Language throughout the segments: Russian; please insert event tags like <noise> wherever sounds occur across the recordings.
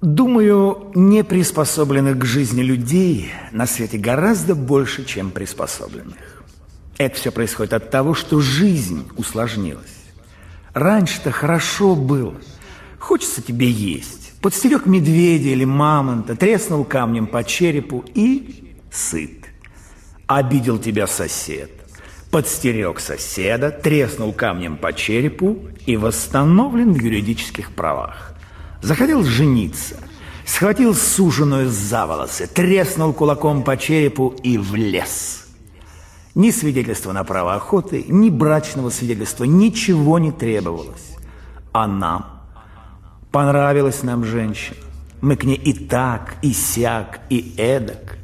Думаю, неприспособленных к жизни людей на свете гораздо больше, чем приспособленных. Это все происходит от того, что жизнь усложнилась. Раньше-то хорошо было. Хочется тебе есть. Подстерег медведя или мамонта, треснул камнем по черепу и сыт. Обидел тебя сосед. Подстерег соседа, треснул камнем по черепу и восстановлен в юридических правах. Захотел жениться, схватил суженую за волосы, треснул кулаком по черепу и влез. Ни свидетельства на право охоты, ни брачного свидетельства, ничего не требовалось. А нам? Понравилась нам женщина. Мы к ней и так, и сяк, и эдак.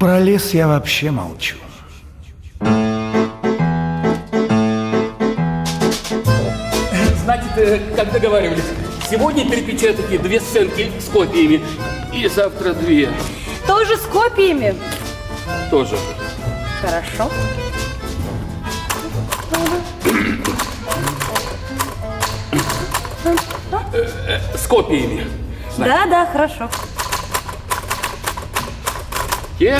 Про лес я вообще молчу. Как договаривались, сегодня перепечатайте две сценки с копиями, и завтра две. Тоже с копиями? Тоже. Хорошо. С копиями. Да, да, хорошо. Те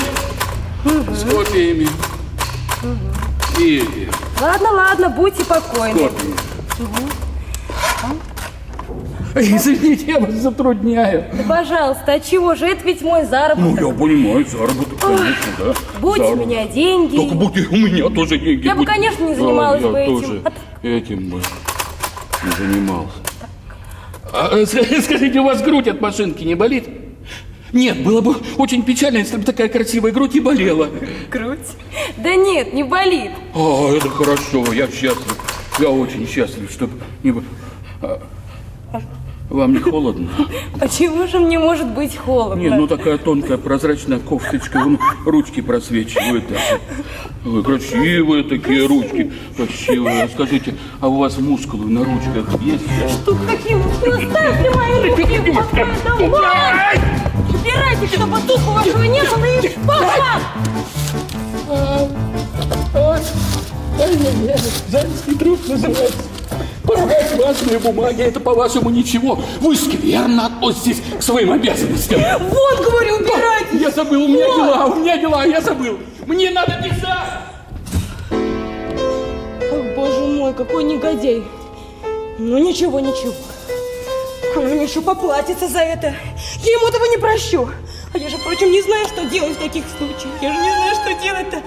с копиями. И эти Ладно, ладно, будьте с покойны. копиями. <laughs> Извините, я вас затрудняю. Да, пожалуйста, а чего же? Это ведь мой заработок. Ну, я понимаю, заработок, конечно, да. Будь у Заработок. меня деньги. Только будь у меня тоже деньги. Я бы, будь. конечно, не Да, занималась я бы этим. тоже А этим бы не занимался. А, э, ска- <laughs> скажите, у вас грудь от машинки не болит? Нет, было бы очень печально, если бы такая красивая грудь и болела. Грудь? Да нет, не болит. А, это хорошо, я счастлив. Я очень счастлив, чтобы не... бо- А, Вам не холодно? Почему же мне может быть холодно? Не, ну такая тонкая прозрачная кофточка, вон ручки просвечивают даже. Вы красивые такие ручки, красивые. Скажите, а у вас мускулы на ручках есть? Тут какие мускулы? Оставьте мои руки! Убирайтесь, чтобы тут у вашего не было и пошла! Женский труд называется. Порвать важные бумаги, это, по-вашему, ничего. Вы скверно относитесь к своим обязанностям. Вот, говорю, убирайтесь! Я забыл, у меня дела, у меня дела, я забыл. Мне надо писать. Ох, боже мой, какой негодяй. Ну, ничего, ничего. Он мне еще поплатится за это. Я ему этого не прощу. А я же, впрочем, не знаю, что делать в таких случаях. Я же не знаю, что делать-то.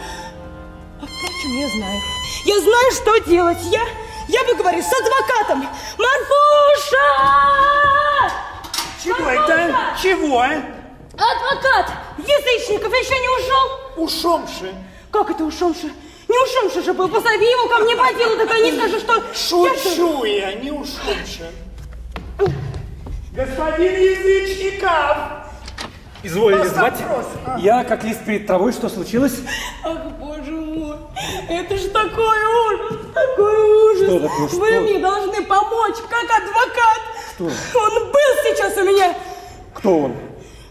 А, впрочем, я знаю. Я знаю, что делать. Я, я поговорю с адвокатом. Марфуша! Чего это? Чего? а? Адвокат! Язычников еще не ушел? Ушомши. Как это ушомши? Не ушомши же был. Позови его ко мне по делу, так не скажешь, что... Я Шучу я, не ушомши. Господин Язычников! Изволили звать? вопрос. А. Я как лист перед травой, что случилось? Ах, боже мой, это ж такой ужас, такой ужас. Что такое, что? Вы мне должны помочь, как адвокат. Что? Он был сейчас у меня. Кто он?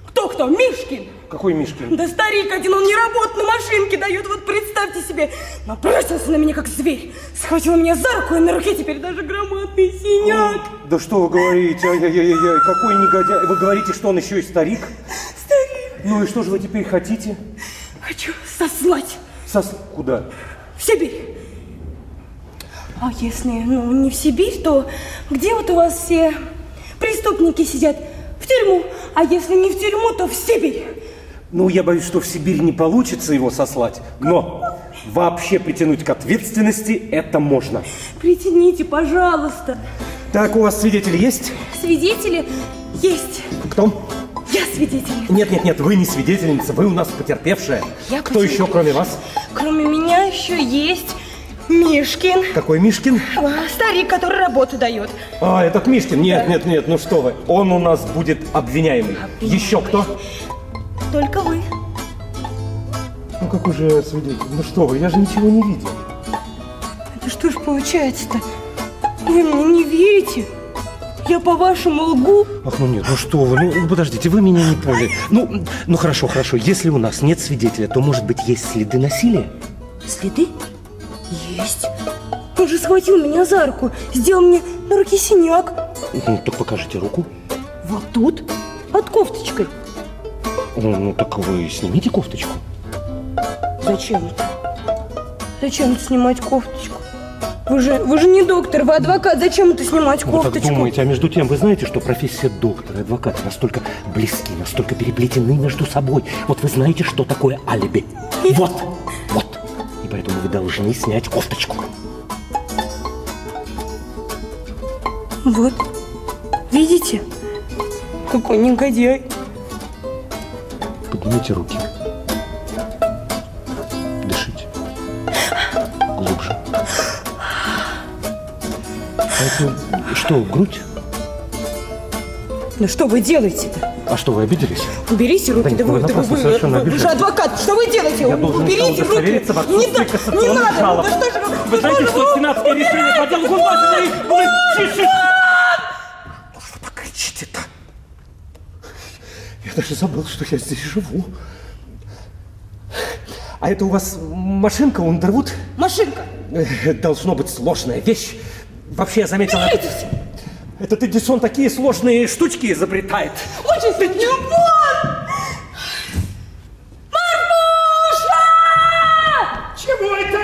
Кто-кто? Мишкин. Какой Мишкин? Да старик один, он не работает, на машинке дает. Вот представьте себе, набросился на меня как зверь. Схватил меня за руку, и на руке теперь даже громадный синяк. Да что вы говорите? Ай-яй-яй-яй, какой негодяй. Вы говорите, что он еще и старик? Ну и что же вы теперь хотите? хочу сослать Сос... Куда? в Сибирь. А если, ну, не в Сибирь, то где вот у вас все преступники сидят? В тюрьму. А если не в тюрьму, то в Сибирь. Ну, я боюсь, что в Сибирь не получится его сослать. Но вообще притянуть к ответственности это можно. Притяните, пожалуйста. Так, у вас свидетели есть? Свидетели есть. Кто? Я свидетель. Нет, нет, нет, вы не свидетельница, вы у нас потерпевшая. Я Кто еще, кроме вас? Кроме меня еще есть Мишкин. Какой Мишкин? А, Старик, который работу дает. А, этот Мишкин. Нет, нет, нет, ну что вы. Он у нас будет обвиняемый. Еще кто? Только вы. Ну какой же я свидетель? Ну что вы, я же ничего не видел. Это что ж получается-то? Вы мне не верите? Я по-вашему лгу? Ах, ну нет, ну что вы, ну подождите, вы меня не поняли. Ну, ну хорошо, хорошо, если у нас нет свидетеля, то, может быть, есть следы насилия? Следы? Есть. Он же схватил меня за руку, сделал мне на руке синяк. Ну, так покажите руку. Вот тут, под кофточкой. Ну, ну, так вы снимите кофточку. Зачем это? Зачем снимать кофточку? Вы же, вы же не доктор, вы адвокат. Зачем это снимать Вы так кофточку? думаете, а между тем вы знаете, что профессия доктора и адвоката настолько близки, настолько переплетены между собой. Вот вы знаете, что такое алиби. Вот, вот. И поэтому вы должны снять кофточку. Вот. Видите? Какой негодяй. Поднимите руки. Что, грудь? Ну что вы делаете-то? А что, вы обиделись? Уберите руки, Да да, вы вы, да вы, вы, вы- вы же адвокат, что вы делаете? Я Уберите руки. Не, да, не надо, да что же вы, Вы знаете, что вы- сенатские решения по делу Гунбазовой были... Тише! Ну что так кричите-то? Я даже забыл, что я здесь живу. А это у вас машинка Ундервуд? Машинка. Э, Должно быть сложная вещь. Вообще, я заметил... Уберитесь. Этот Эдисон такие сложные штучки изобретает. Очень сложно. Вот! Марфуша! Чего это?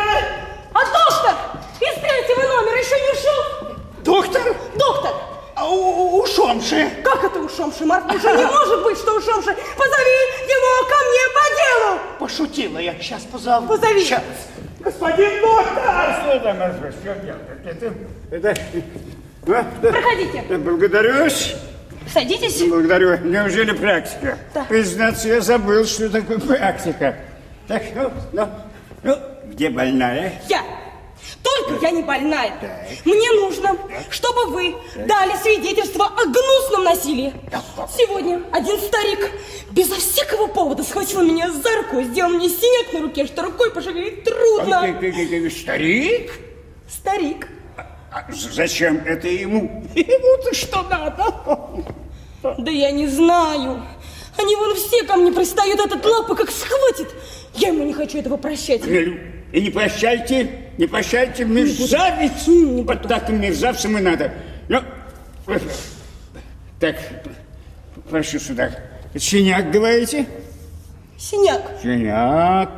А доктор из третьего номера еще не ушел? Доктор? Доктор! А у- у- ушомши. Как это ушомши, Марфуша? Не может быть, что ушомши. Позови его ко мне по делу. Пошутила я. Сейчас позову. Позови. Щас. Господин доктор! Что там, Марфа, что делать? Это, это, а, Проходите. да, Благодарюсь. Садитесь. Благодарю. Неужели практика? Да. Признаться, я забыл, что такое практика. Так, ну, ну, ну, где больная? Я. Только я не больная. Мне нужно, чтобы вы дали свидетельство о гнусном насилии. Сегодня один старик безо всякого повода схватил меня за руку, сделал мне синяк на руке, что рукой пошевелить А, трудно. ты Старик? Старик. Зачем это ему? Ему-то что надо? Да я не знаю. Они вон все ко мне пристают, этот лапа как схватит. Я ему не хочу этого прощать. И не прощайте, не прощайте, мерзавец. Вот так мерзавцам и надо. Ну, так, прошу сюда. Синяк, говорите? Синяк. Синяк.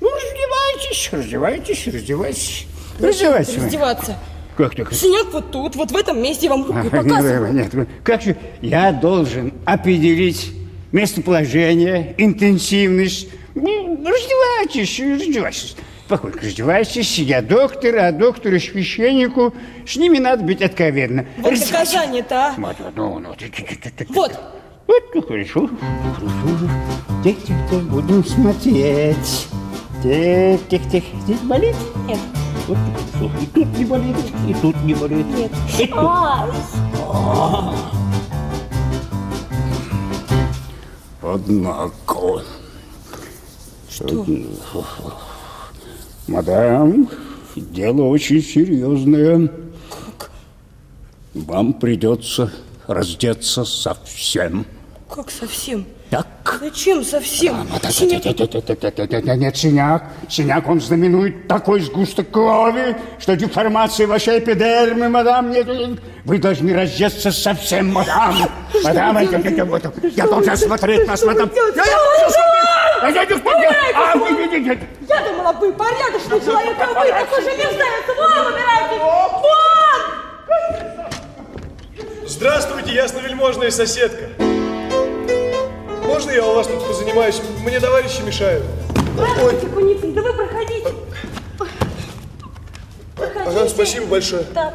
Ну, раздевайтесь, раздевайтесь, раздевайтесь. Раздевайтесь. Раздеваться. Как так? Синяк вот тут, вот в этом месте я вам руку А, показываю. Нет, нет, как же я должен определить местоположение, интенсивность? Ну, Раздевайтесь, раздевайтесь. Спокойно, раздевайтесь. Я доктор, а доктору священнику с ними надо быть откровенно. Вот доказание-то, а. Вот, вот, ну, ну, ты- ты- ты- ты- Вот. Вот, ну, хорошо, хорошо. Тихо, тихо, тихо, будем смотреть. Тихо. Здесь болит? Нет. Вот. И тут не болит, и тут не болит. Нет. И тут. А, Однако... Что? Мадам, дело очень серьезное. Вам придется раздеться совсем. как совсем? Так. Зачем совсем? Синяк. Нет, синяк. Синяк, он знаменует такой сгусток крови, что деформации вашей эпидермы, мадам, нет. Вы должны раздеться совсем, мадам. Мадам, я, я- я- вот, я должен смотреть нас, мадам. Я- я- я- я- я- А, думала, вы порядочный человек, а вы такой же мерзавец. Вон, убирайтесь! Вон! Здравствуйте, ясновельможная соседка. Можно я у вас тут позанимаюсь? Мне товарищи мешают. Здравствуйте, Куницын, да вы проходите. Проходите. Ага, спасибо большое. Так.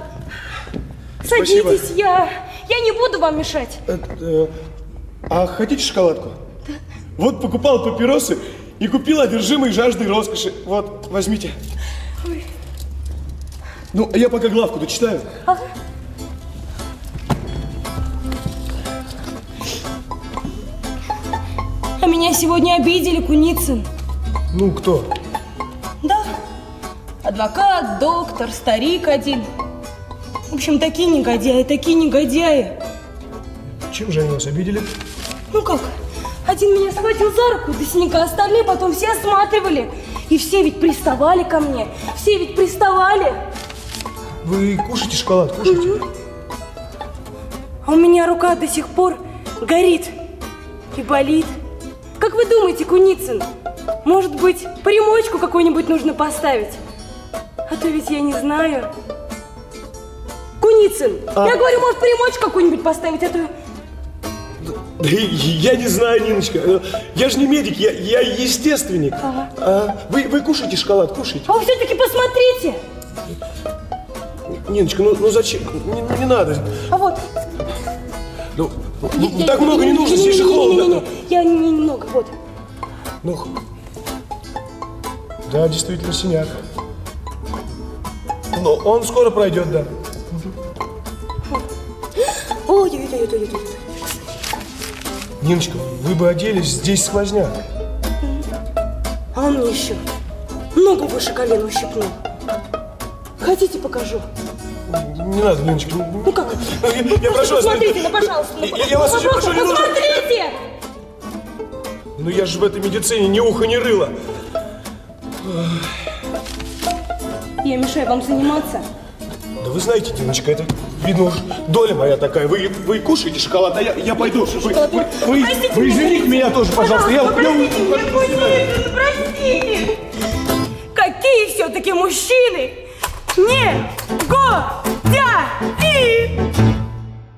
Спасибо. Садитесь, я, я не буду вам мешать. Э, А хотите шоколадку? Вот покупал папиросы и купил одержимый жаждой роскоши. Вот, возьмите. Ну, а я пока главку дочитаю. А меня сегодня обидели, Куницын. Ну, кто? Да. Адвокат, доктор, старик один. В общем, такие негодяи, такие негодяи. Чем же они вас обидели? Ну как? Один меня схватил за руку до синяка, остальные потом все осматривали. И все ведь приставали ко мне. Все ведь приставали. Вы кушаете шоколад, кушаете? А у меня рука до сих пор горит и болит. Как вы думаете, Куницын, может быть, примочку какую-нибудь нужно поставить? А то ведь я не знаю. Куницын, я говорю, может, примочку какую-нибудь поставить, а то... Я не знаю, Ниночка. Я же не медик, я, я естественник. А, вы, вы кушайте шоколад, кушайте. А вы все-таки посмотрите! Ниночка, ну, ну зачем? Не, не надо. А вот... Ну, ну, так много не нужно, здесь же холодно. Я не- немного, вот. Ну, да, действительно синяк. Но он скоро пройдет, да. Ой-ой-ой-ой-ой. Ниночка, вы бы оделись, здесь сквозняк. А он мне еще ногу выше колена ущипнул. Хотите, покажу? Не надо, Ниночка. ну, как? Я, я прошу вас. Посмотрите, ну пожалуйста. ну, Я, я вас очень пожалуйста, прошу, не нужно. Посмотрите! Ну я же в этой медицине ни уха, ни рыла. Я мешаю вам заниматься. Да вы знаете, Диночка, это, видно уж доля моя такая. Вы, вы кушаете шоколад, а я, я пойду. Вы, вы, вы, Простите вы извините меня тоже, пожалуйста. Я, я Простите уйду. меня, Куницын, простите! Какие все-таки мужчины! Нет!